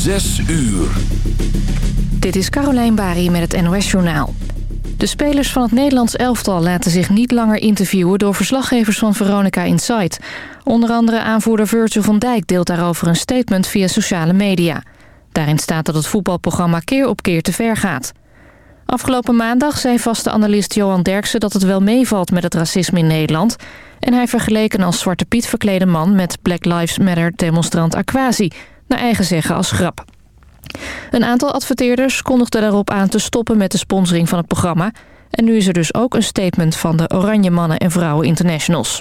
Zes uur. Dit is Carolijn Bari met het NOS Journaal. De spelers van het Nederlands elftal laten zich niet langer interviewen... door verslaggevers van Veronica Insight. Onder andere aanvoerder Virgil van Dijk deelt daarover een statement via sociale media. Daarin staat dat het voetbalprogramma keer op keer te ver gaat. Afgelopen maandag zei vaste analist Johan Derksen dat het wel meevalt met het racisme in Nederland... en hij vergeleek een als Zwarte Piet verklede man met Black Lives Matter demonstrant Aquasi... naar eigen zeggen als grap. Een aantal adverteerders kondigde daarop aan te stoppen met de sponsoring van het programma... en nu is er dus ook een statement van de Oranje Mannen en Vrouwen Internationals.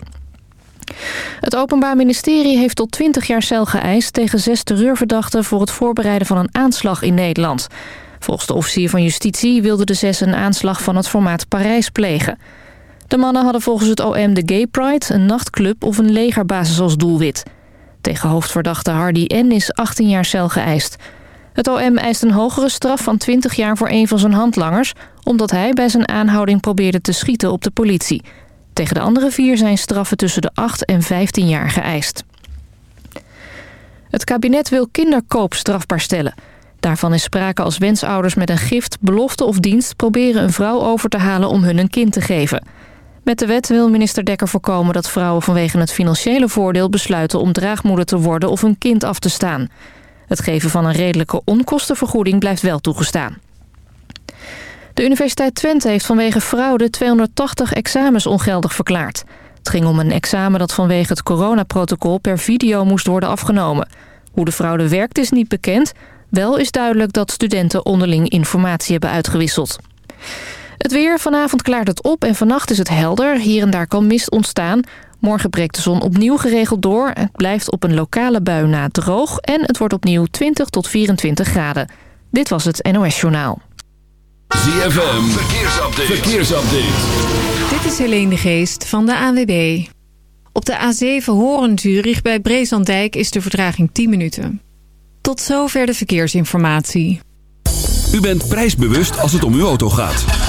Het Openbaar Ministerie heeft tot 20 jaar cel geëist tegen zes terreurverdachten... voor het voorbereiden van een aanslag in Nederland... Volgens de officier van justitie wilden de zes een aanslag van het formaat Parijs plegen. De mannen hadden volgens het OM de Gay Pride, een nachtclub of een legerbasis als doelwit. Tegen hoofdverdachte Hardy N. is 18 jaar cel geëist. Het OM eist een hogere straf van 20 jaar voor een van zijn handlangers... omdat hij bij zijn aanhouding probeerde te schieten op de politie. Tegen de andere vier zijn straffen tussen de 8 en 15 jaar geëist. Het kabinet wil kinderkoop strafbaar stellen... Daarvan is sprake als wensouders met een gift, belofte of dienst... proberen een vrouw over te halen om hun een kind te geven. Met de wet wil minister Dekker voorkomen dat vrouwen vanwege het financiële voordeel... besluiten om draagmoeder te worden of een kind af te staan. Het geven van een redelijke onkostenvergoeding blijft wel toegestaan. De Universiteit Twente heeft vanwege fraude 280 examens ongeldig verklaard. Het ging om een examen dat vanwege het coronaprotocol per video moest worden afgenomen. Hoe de fraude werkt is niet bekend... Wel is duidelijk dat studenten onderling informatie hebben uitgewisseld. Het weer, vanavond klaart het op en vannacht is het helder. Hier en daar kan mist ontstaan. Morgen breekt de zon opnieuw geregeld door. Het blijft op een lokale bui na droog. En het wordt opnieuw 20 tot 24 graden. Dit was het NOS Journaal. ZFM, verkeersupdate. verkeersupdate. Dit is Helene de Geest van de ANWB. Op de A7 Horen-Zurich bij Brezandijk is de vertraging 10 minuten. Tot zover de verkeersinformatie. U bent prijsbewust als het om uw auto gaat.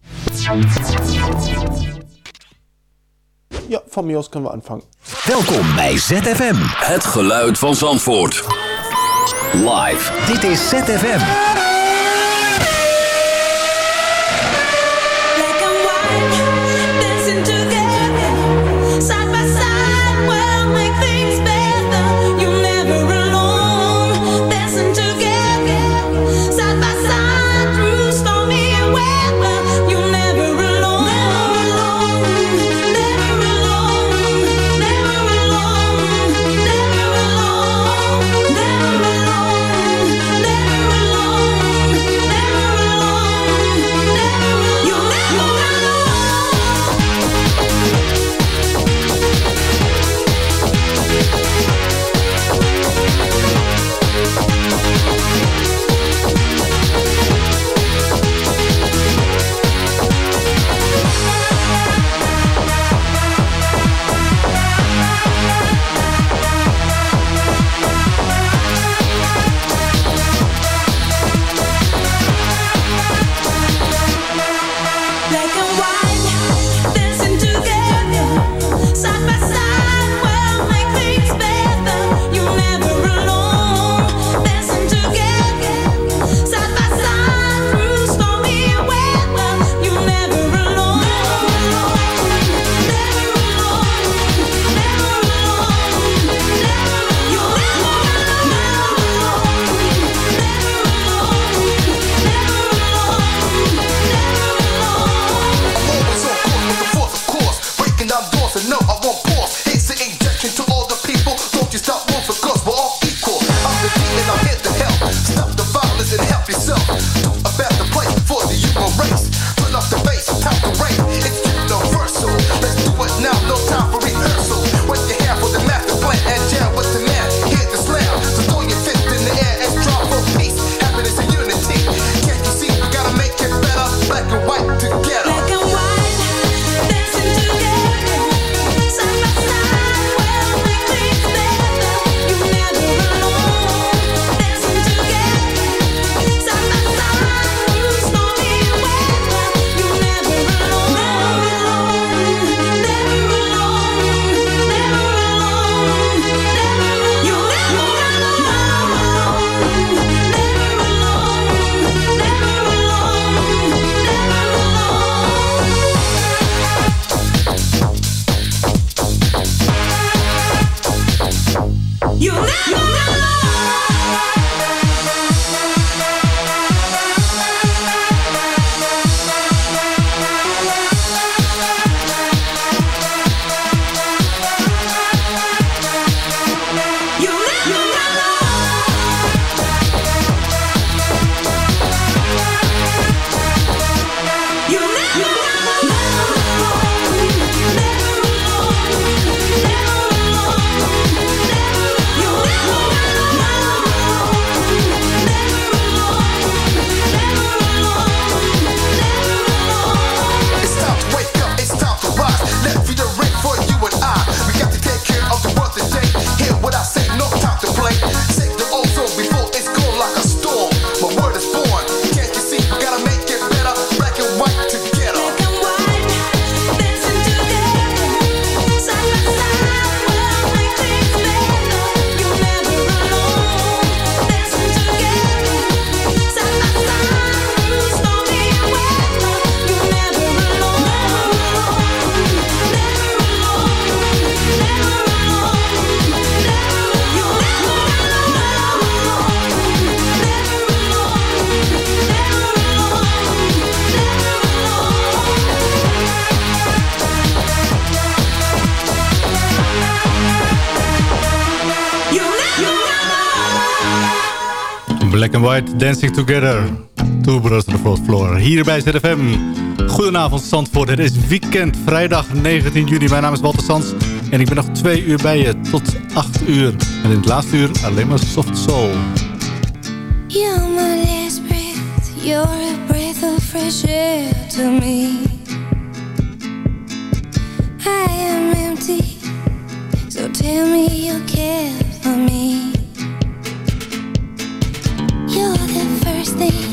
Ja, van Mios kunnen we aanvangen. Welkom bij ZFM. Het geluid van Zandvoort. Live. Dit is ZFM. Dancing Together. Two Brothers on the Fourth Floor. Hier bij ZFM. Goedenavond Zandvoort. Het is weekend, vrijdag 19 juni. Mijn naam is Walter Sands. En ik ben nog twee uur bij je, tot 8 uur. En in het laatste uur alleen maar soft soul. You're my last breath, you're a breath of fresh air to me. I am empty, so tell me you care for me. Thing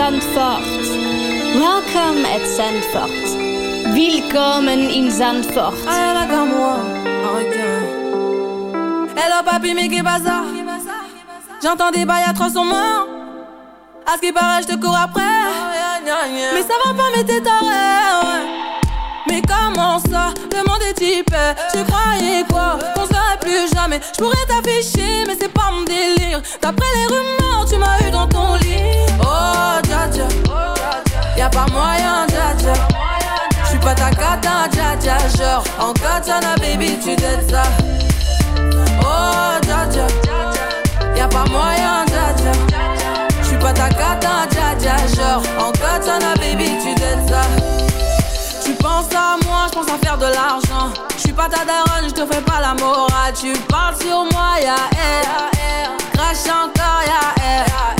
tous à Zandvoort. Welcome at Zandvoort. Willkommen in Zandvoort. Ah, la moi. Hello papi, mais qu'est bazar J'entends des bails atroces en main. À ce qui paraît, je te cours après. Mais ça va pas, mais t'es taré. Mais comment ça? Le monde est type. Tu croyais quoi? Qu'on se verrait plus jamais. Je pourrais t'afficher, mais c'est pas mon délire. D'après les rumeurs, tu m'as eu dans ton Y'a pas moyen, dja dja. J'suis pas ta cata, dja dja. Genre, en katana, baby, tu t'aides ça. Oh, dja dja. Y'a pas moyen, dja dja. J'suis pas ta cata, dja dja. Genre, en katana, baby, tu t'aides ça. Tu penses à moi, je pense à faire de l'argent. Je suis pas ta daronne, je te fais pas la morale. Tu parles sur moi, ya air. Crache encore, ya air.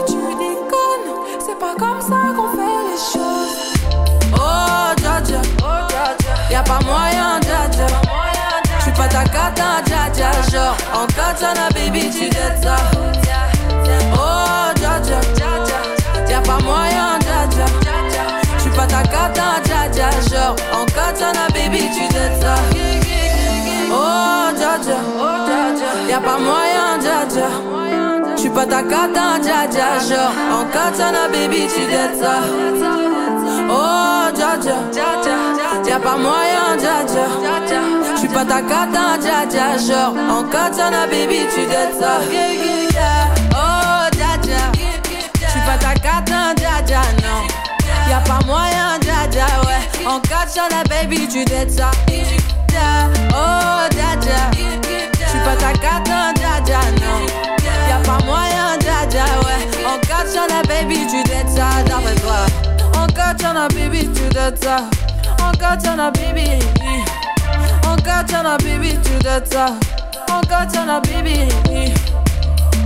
pas moyen, dja dja. J'suis pas ta cata, dja dja. Genre, en katana, baby, tu dettes ça. Oh, dja dja. Y'a pas moyen, dja dja. J'suis pas ta cata, dja dja. Genre, en katana, baby, tu dettes ça. Oh, dja dja. Y'a pas moyen, dja dja. J'suis pas ta cata, dja dja. Genre, en katana, baby, tu dettes ça. Oh, dja dja. Y'a pas moyen, dja dja. J'suis pas ta cata, dja dja. Genre, en katana, baby, tu dettes ça. Oh, dja dja. J'suis pas ta cata, dja dja, non. Y'a pas moyen, dja dja, ouais. En katana, baby, tu dettes ça. Oh, dja dja. J'suis pas ta cata, dja dja, non. Y'a pas moyen, dja dja, ouais. En katana, baby, tu dettes ça, d'après toi. En katana, baby, tu dettes ça. Katana, baby. En katana, baby, tu dettes ça. En katana, baby.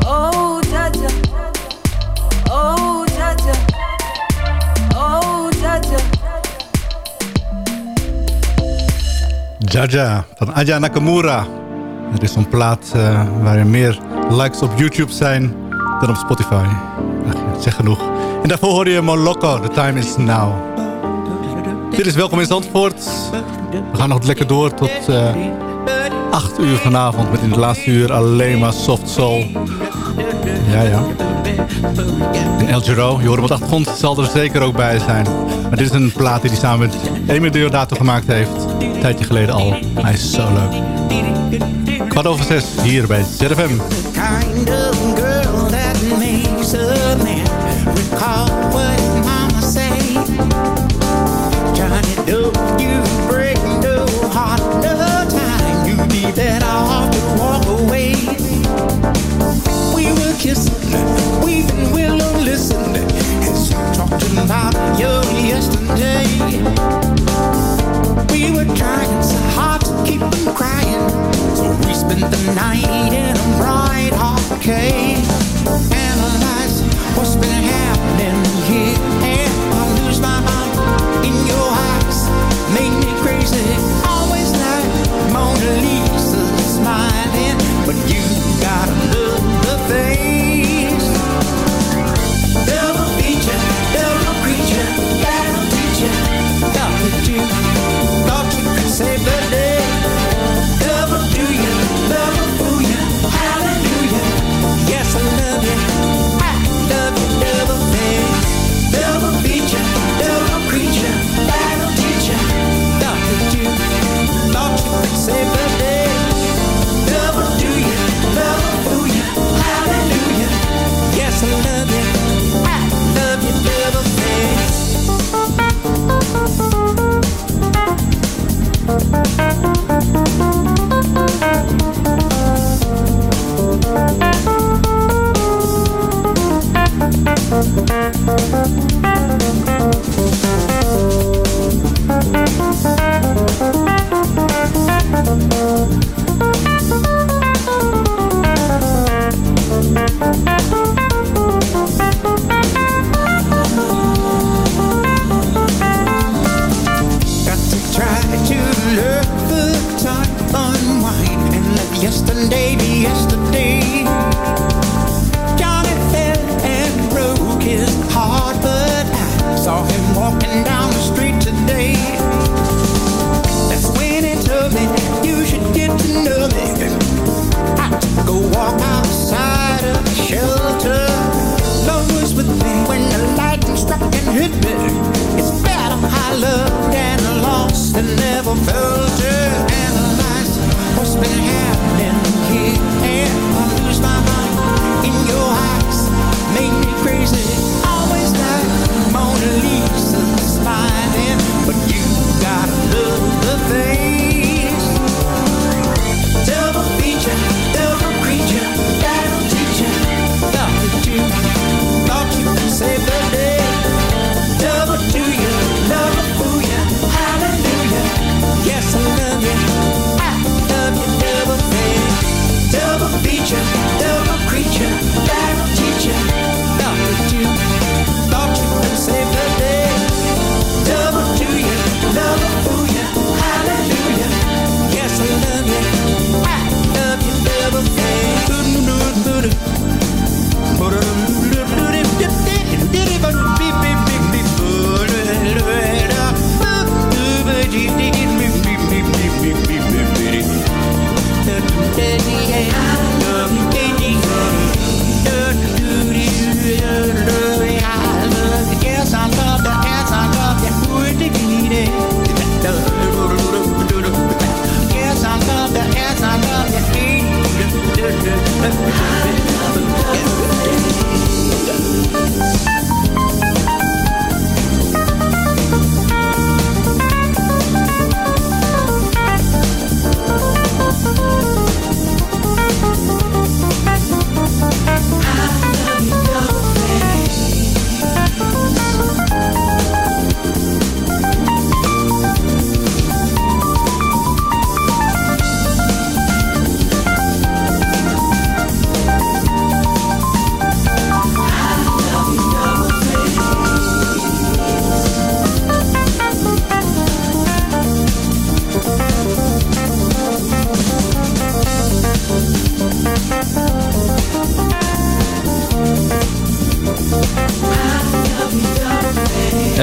Oh, dja. Oh, dja. Oh, dja. Jaja van Aja Nakamura. Er is zo'n plaat eh, waar er meer likes op YouTube zijn dan op Spotify. Ach, zeg genoeg. En daarvoor hoor je Moloko, The Time Is Now. Dit is Welkom in Zandvoort. We gaan nog lekker door tot eh 8 uur vanavond. Met in het laatste uur alleen maar soft soul. Ja, ja. En El Giro, je hoort op de achtergrond, zal er zeker ook bij zijn. Maar dit is een plaat die hij samen met Emil Deodato gemaakt heeft. Een tijdje geleden al. Hij is zo leuk. Kwart over zes, hier bij ZFM. kind of girl that makes a man that I often walk away. We were kissing, we've been willing, listen, and so talked about you.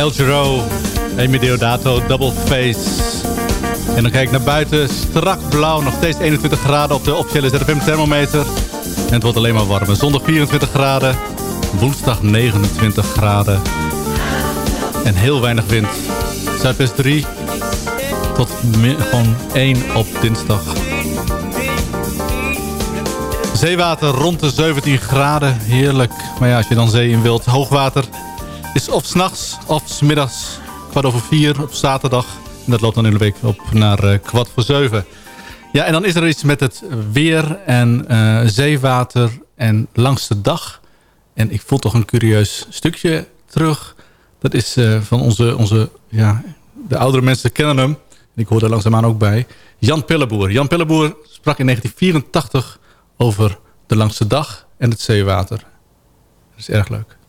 El Giro, Amy Deodato, Double Face. En dan kijk ik naar buiten, strak blauw, nog steeds 21 graden op de officiële ZFM thermometer. En het wordt alleen maar warmer. Zondag 24 graden, woensdag 29 graden. En heel weinig wind. Zuidwest 3 tot gewoon 1 op dinsdag. Zeewater rond de 17 graden, heerlijk. Maar ja, als je dan zee in wilt, hoogwater is of s'nachts of s'middags kwart over vier op zaterdag. En dat loopt dan in de week op naar eh, kwart voor zeven. Ja, en dan is er iets met het weer en eh, zeewater en langste dag. En ik voel toch een curieus stukje terug. Dat is eh, van onze, onze, ja, de oudere mensen kennen hem. Ik hoor daar langzaamaan ook bij. Jan Pilleboer. Jan Pilleboer sprak in 1984 over de langste dag en het zeewater. Dat is erg leuk.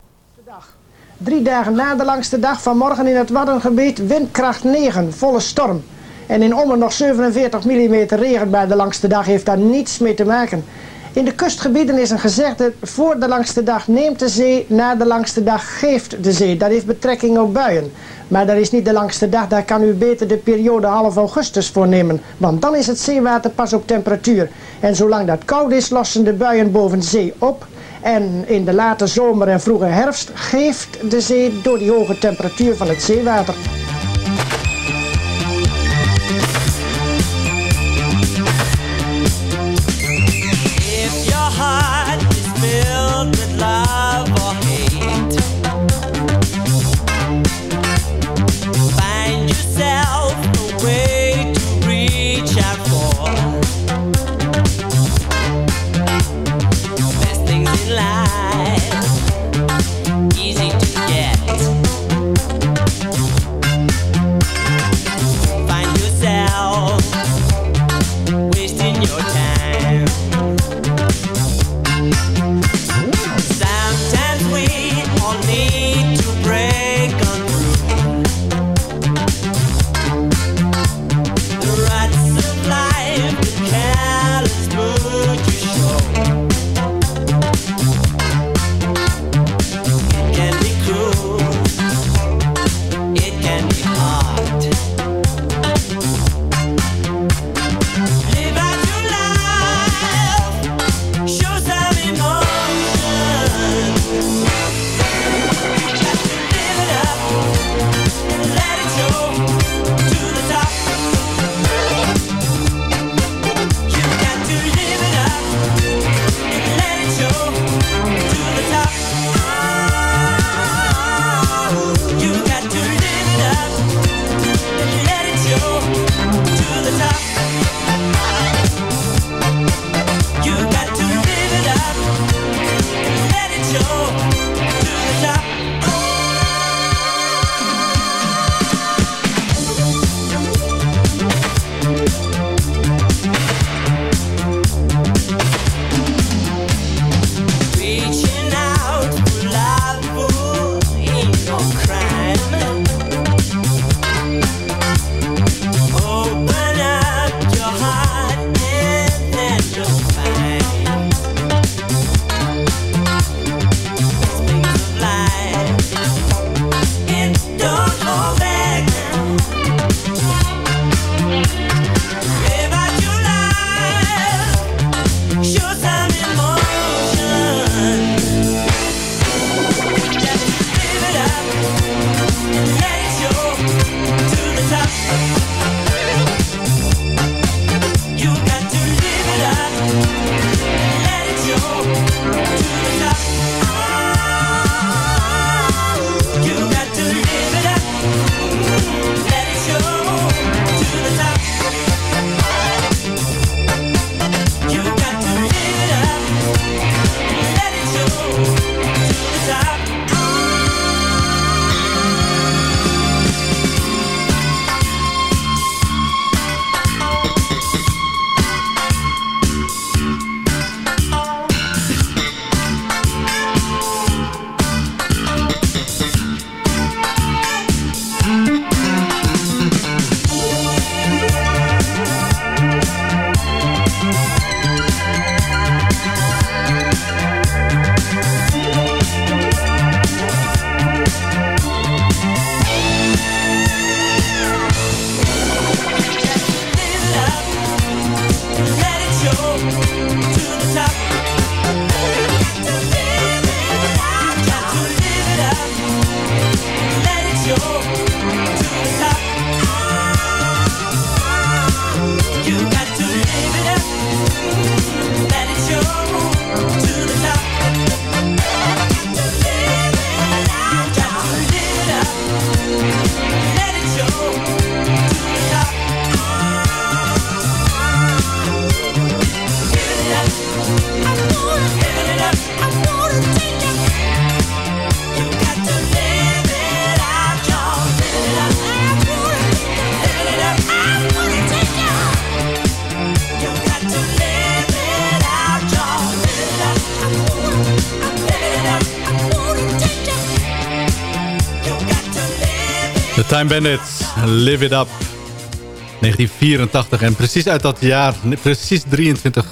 Drie dagen na de langste dag vanmorgen in het Waddengebied windkracht 9, volle storm. En in Ommen nog 47 mm regen bij de langste dag heeft daar niets mee te maken. In de kustgebieden is een gezegde, voor de langste dag neemt de zee, na de langste dag geeft de zee. Dat heeft betrekking op buien. Maar dat is niet de langste dag, daar kan u beter de periode half augustus voor nemen. Want dan is het zeewater pas op temperatuur. En zolang dat koud is, lossen de buien boven zee op. En in de late zomer en vroege herfst geeft de zee door die hoge temperatuur van het zeewater. The Time Bandits, Live It Up. 1984 en precies uit dat jaar, precies 23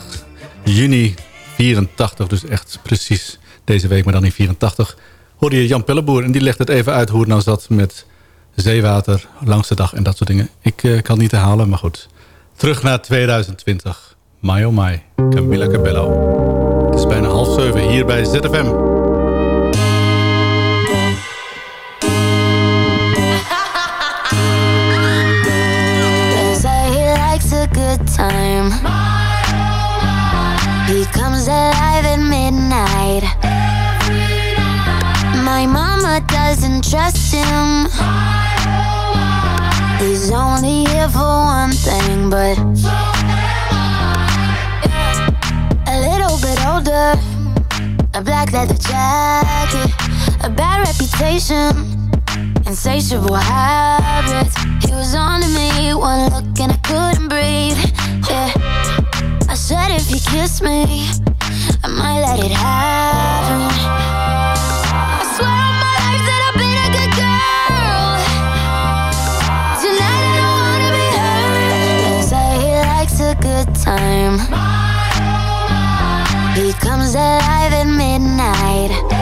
juni 84, dus echt precies deze week, maar dan in 84, hoorde je Jan Pelleboer. En die legt het even uit hoe het nou zat met zeewater, langste dag en dat soort dingen. Ik eh, kan het niet herhalen, maar goed. Terug naar 2020. My oh my, Camilla Cabello. Het is bijna half zeven hier bij ZFM. Time. He comes alive at midnight. My mama doesn't trust him. He's only here for one thing, but a little bit older. A black leather jacket, a bad reputation insatiable habits. He was onto me, one look and I couldn't breathe. Yeah, I said if you kiss me, I might let it happen. Good time. He comes alive at midnight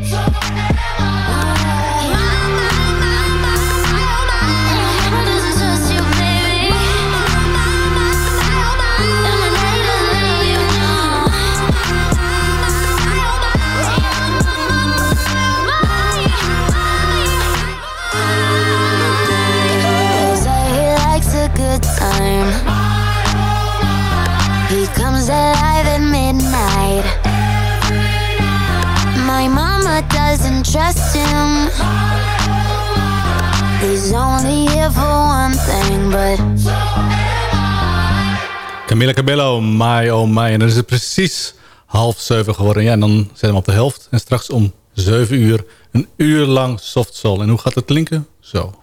Doesn't trust him. He's only here for one thing, but Camilla Cabello, My Oh My. En dan is het precies half zeven geworden. Ja, en dan zijn we op de helft. En straks om zeven uur een uur lang soft soul. En hoe gaat het klinken? Zo.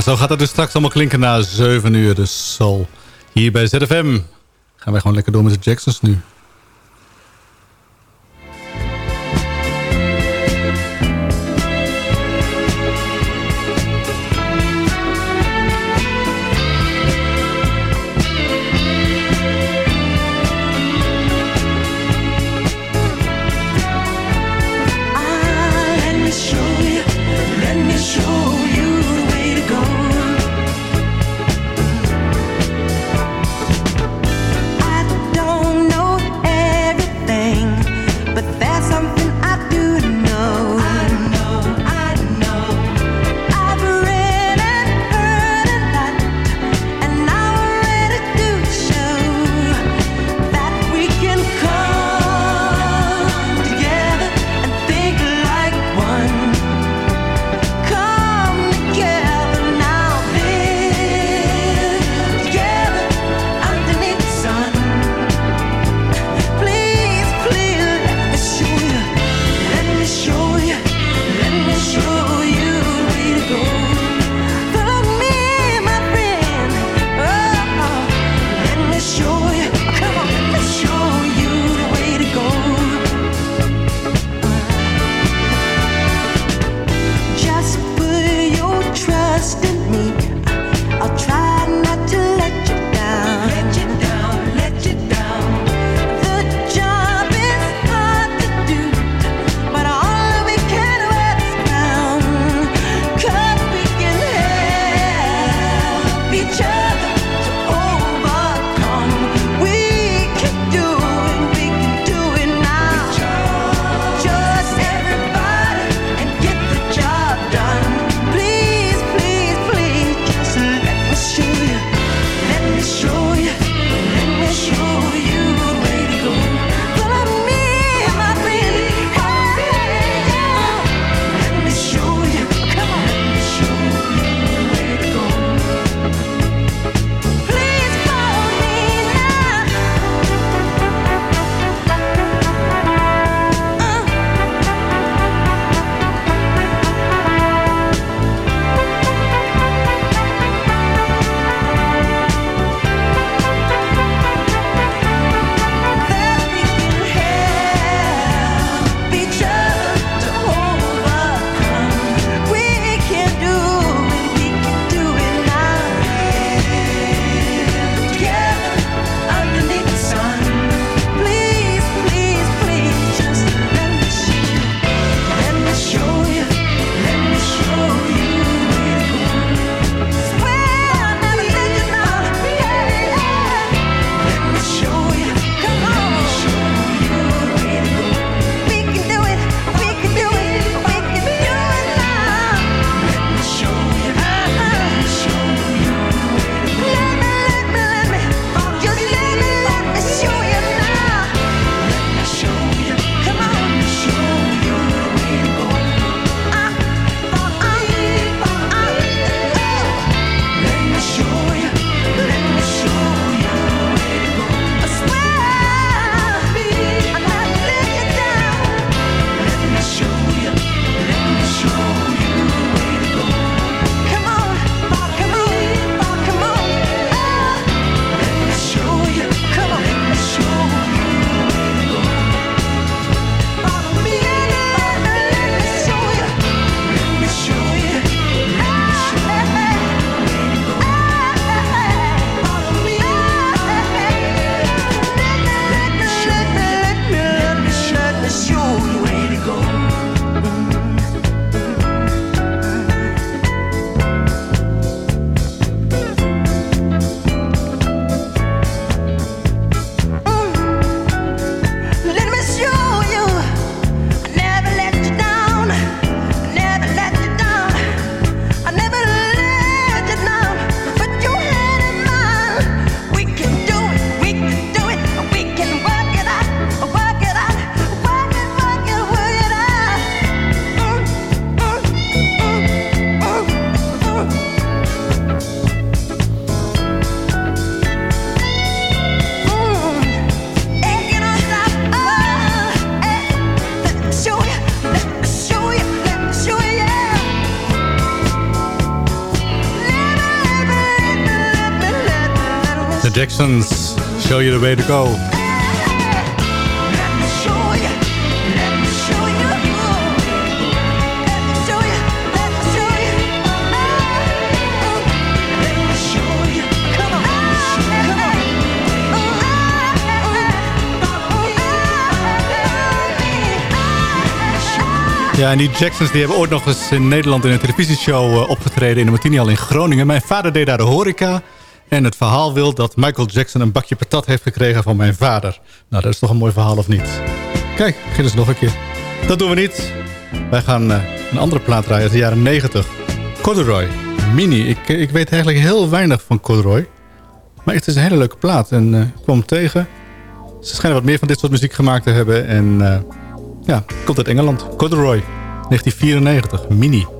Zo gaat het dus straks allemaal klinken na 7 uur. Dus zal hier bij ZFM gaan wij gewoon lekker door met de Jacksons nu. Jacksons, Show You The Way To Go. Ja, en die Jacksons die hebben ooit nog eens in Nederland in een televisieshow eh, opgetreden in de Martini in Groningen. Mijn vader deed daar de horeca. En het verhaal wil dat Michael Jackson een bakje patat heeft gekregen van mijn vader. Nou, dat is toch een mooi verhaal of niet? Kijk, begin eens nog een keer. Dat doen we niet. Wij gaan eh, een andere plaat draaien uit de jaren 90. Corduroy, Mini. Ik, ik weet eigenlijk heel weinig van Corduroy. Maar het is een hele leuke plaat. En eh, ik kwam tegen. Ze schijnen wat meer van dit soort muziek gemaakt te hebben. En eh, ja, komt uit Engeland. Corduroy, 1994, Mini.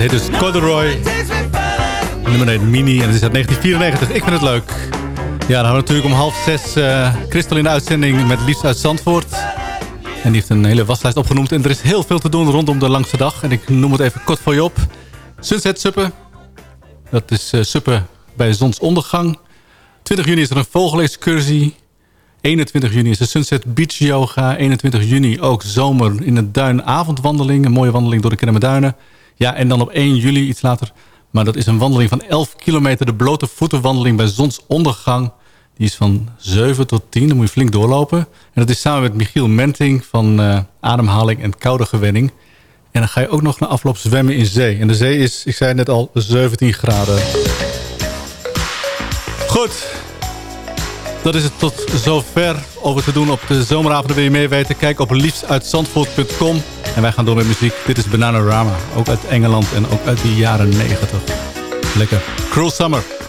Heet dus Corduroy. Nummer 1 Mini en het is uit 1994. Ik vind het leuk. Ja, dan hebben we natuurlijk om half zes eh Christel in de uitzending met Lies uit Zandvoort. En die heeft een hele waslijst opgenoemd. En er is heel veel te doen rondom de langste dag. En ik noem het even kort voor je op. Sunset Suppen. Dat is eh, suppen bij zonsondergang. 20 juni is er een vogelexcursie. 21 juni is de Sunset Beach Yoga. 21 juni ook zomer in het duin avondwandeling. Een mooie wandeling door de Kennemerduinen. Ja, en dan op 1 juli iets later. Maar dat is een wandeling van 11 kilometer. De blote voetenwandeling bij zonsondergang. Die is van 7 tot 10. Dan moet je flink doorlopen. En dat is samen met Michiel Menting van eh, ademhaling en koude gewenning. En dan ga je ook nog na afloop zwemmen in zee. En de zee is, ik zei net al, 17 graden. Goed. Dat is het tot zover over te doen op de zomeravonden. Wil je meer weten? Kijk op liefstuitzandvoort.com. En wij gaan door met muziek. Dit is Bananarama. Ook uit Engeland en ook uit de jaren 90. Lekker. Cruel Summer.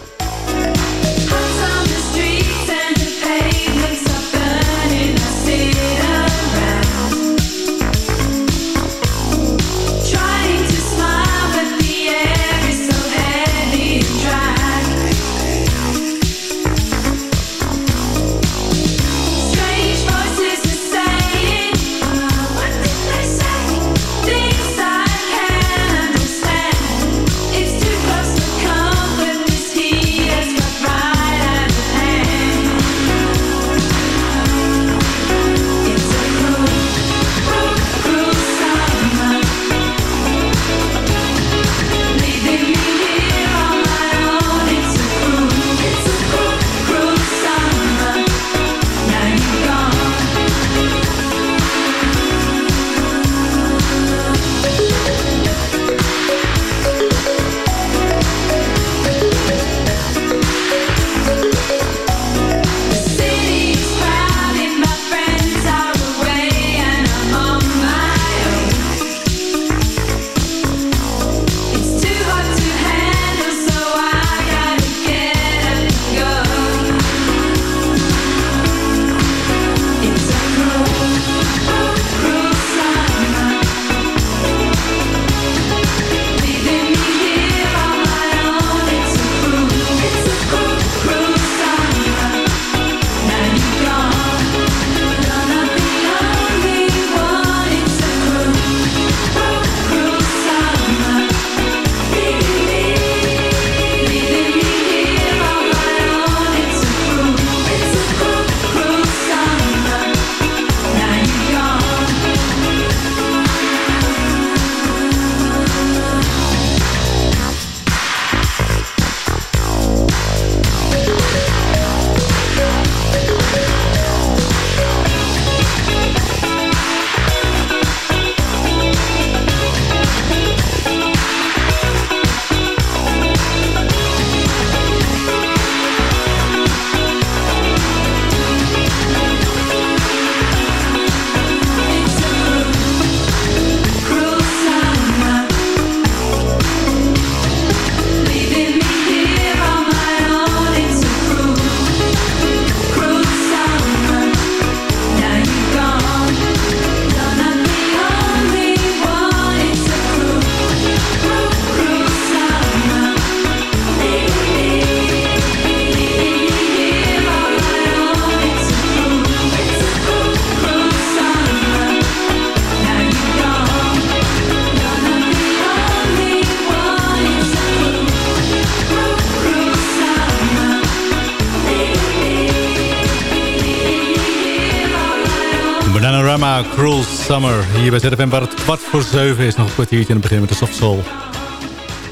Summer. Hier bij ZFM waar het kwart voor zeven is. Nog een kwartiertje dan beginnen we met de soft soul.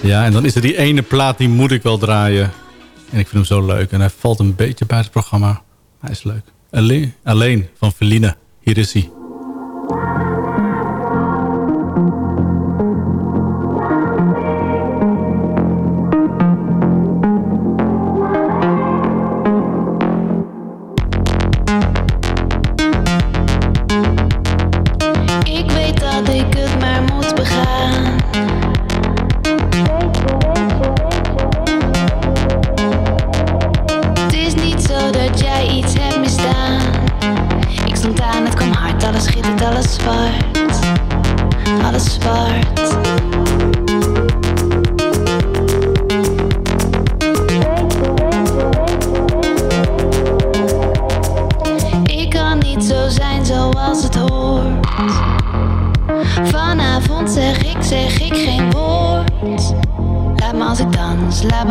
Ja, en dan is er die ene plaat, die moet ik wel draaien. En ik vind hem zo leuk. En hij valt een beetje bij het programma. Hij is leuk. Alleen, alleen van Feline. Hier is hij.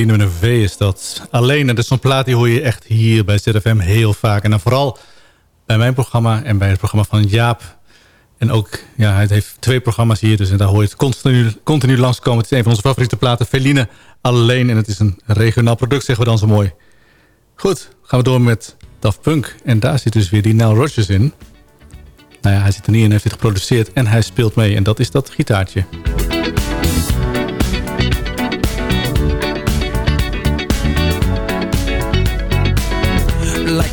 Eline V is dat. Alleen, dat is zo'n plaat die hoor je echt hier bij ZFM heel vaak. En dan vooral bij mijn programma en bij het programma van Jaap. En ook, ja, hij heeft twee programma's hier. Dus en daar hoor je het continu, continu langskomen. Het is een van onze favoriete platen, Feline Alleen. En het is een regionaal product, zeggen we dan zo mooi. Goed, gaan we door met Daft Punk. En daar zit dus weer die Nile Rodgers in. Nou ja, hij zit er niet in, heeft dit geproduceerd en hij speelt mee. En dat is dat gitaartje.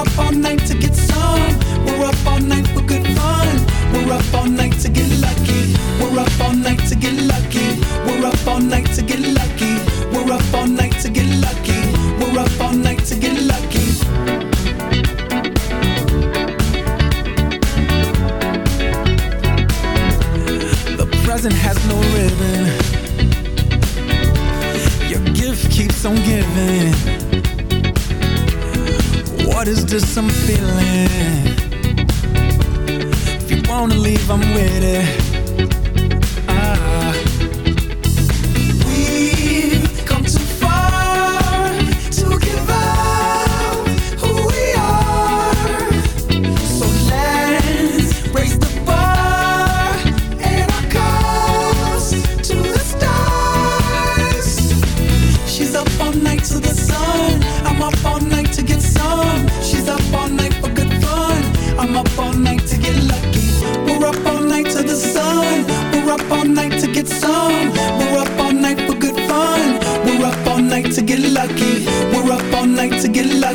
up all night to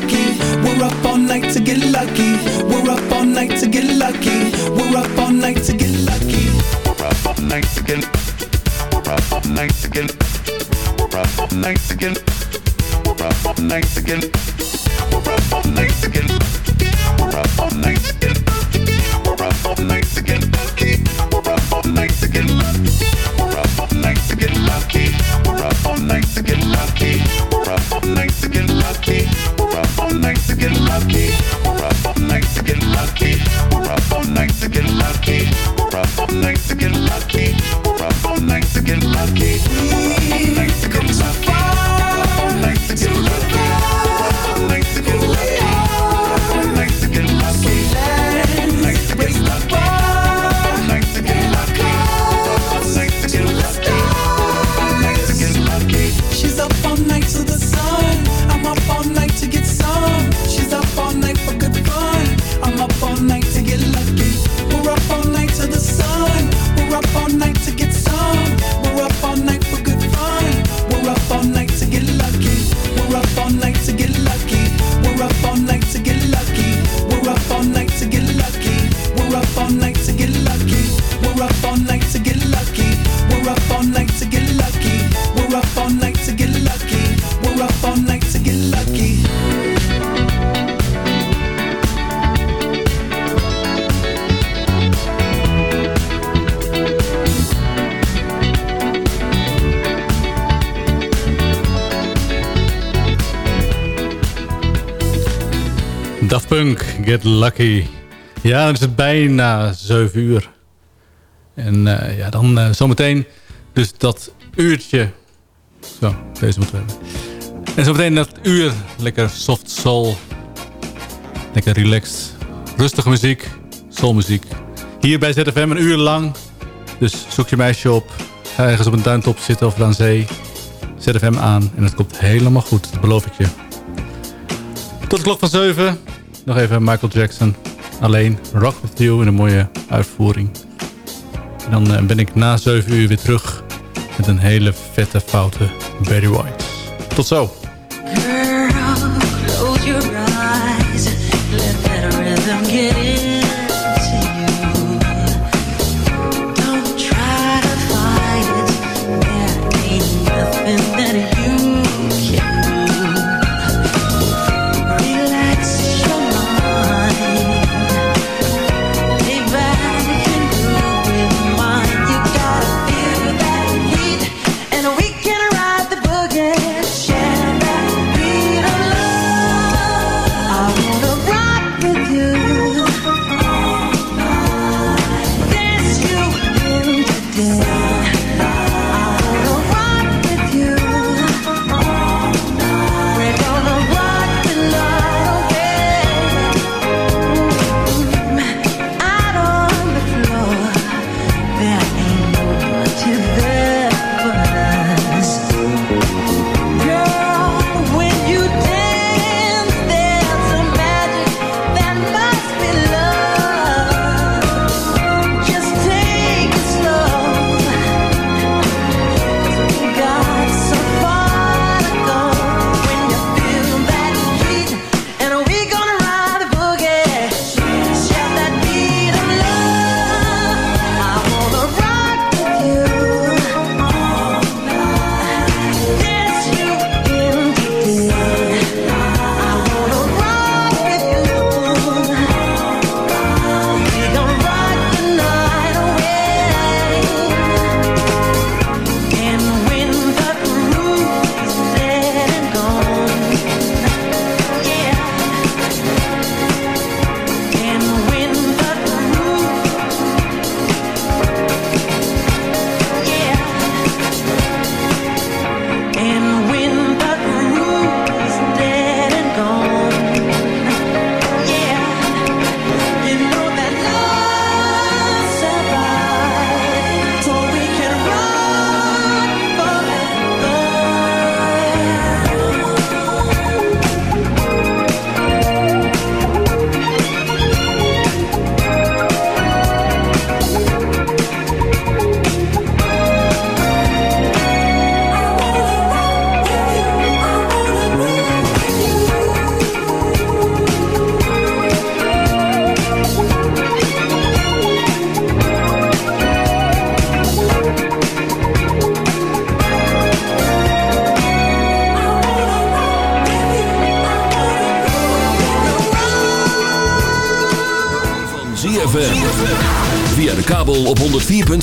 We're up all night to. Punk, Get Lucky. Ja, dan is het bijna 7 uur. En eh, ja, dan eh, zometeen dus dat uurtje. Zo, deze moeten we hebben. En zometeen dat uur, lekker soft soul. Lekker relaxed. Rustige muziek, soulmuziek. Hier bij ZFM een uur lang. Dus zoek je meisje op. Ga ergens op een duintop zitten of aan zee. ZFM aan en het komt helemaal goed, dat beloof ik je. Tot de klok van 7. Nog even Michael Jackson. Alleen Rock With You in een mooie uitvoering. Dan eh, ben ik na 7 uur weer terug met een hele vette foute Barry White. Tot zo.